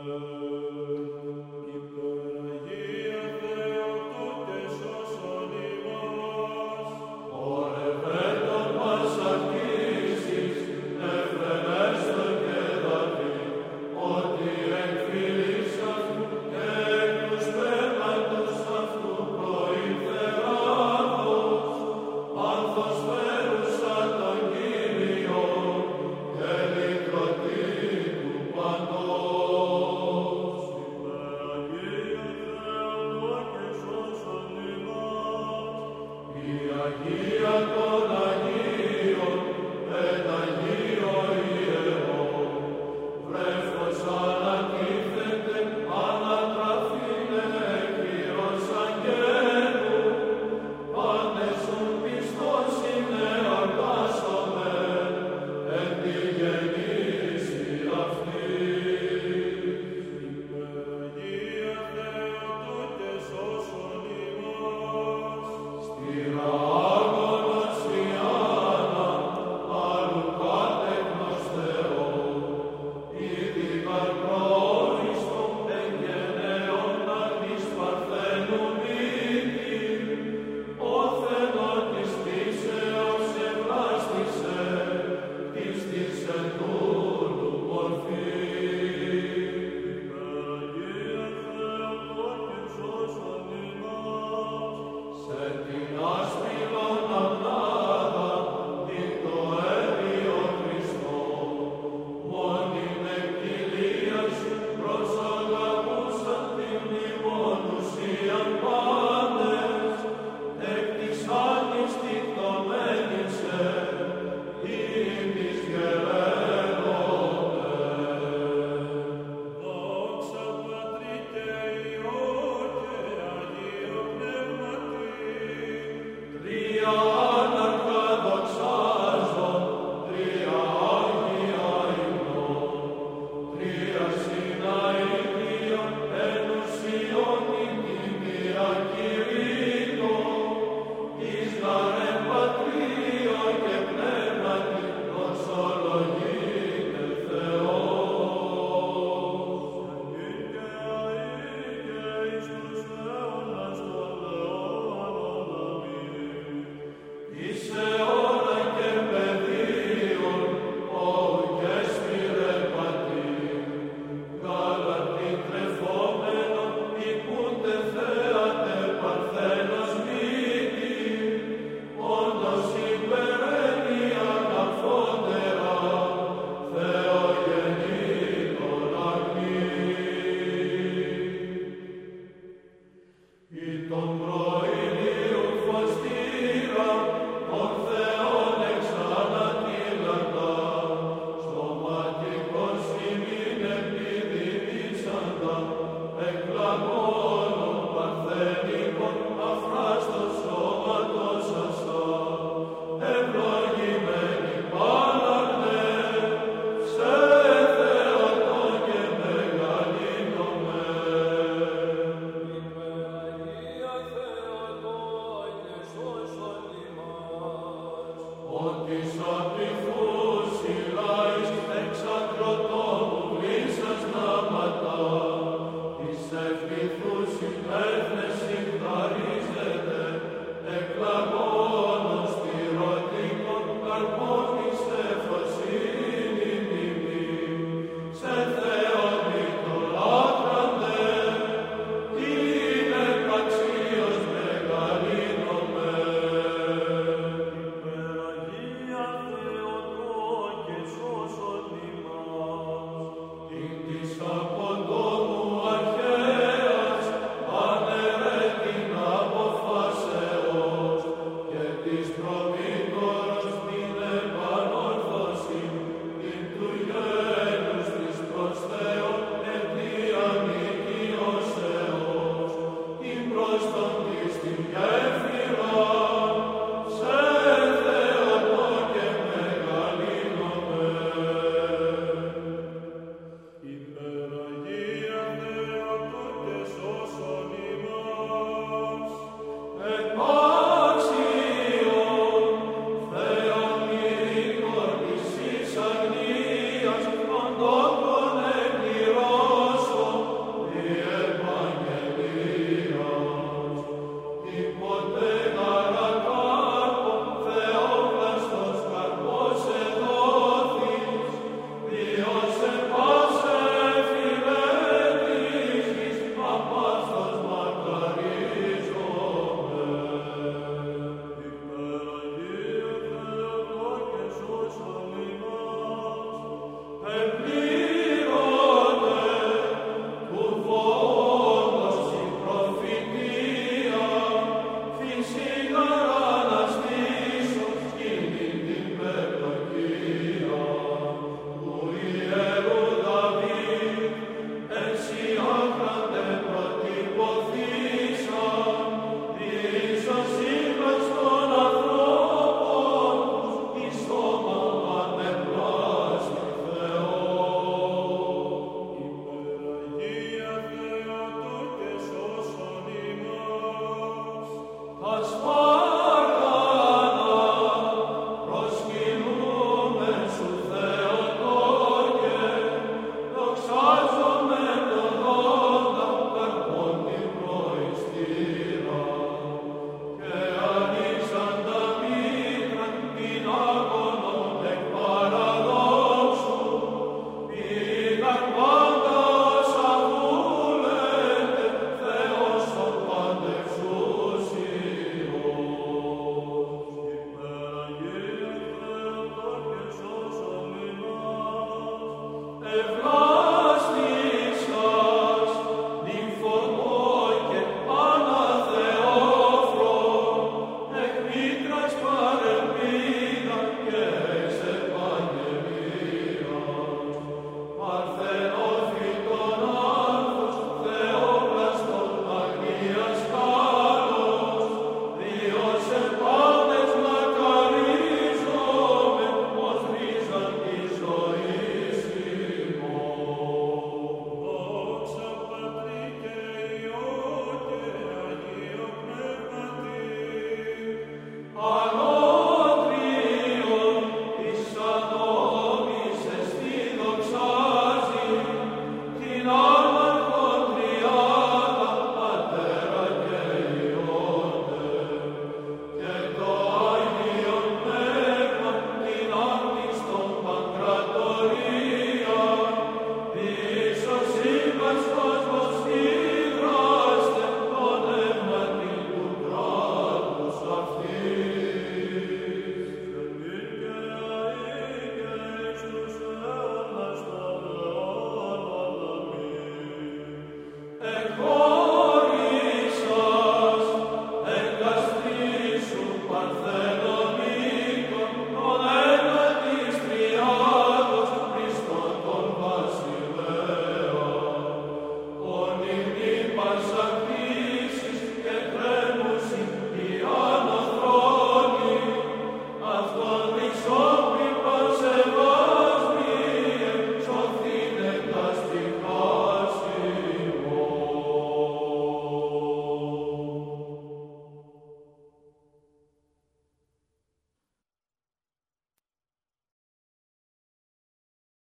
Amen. Live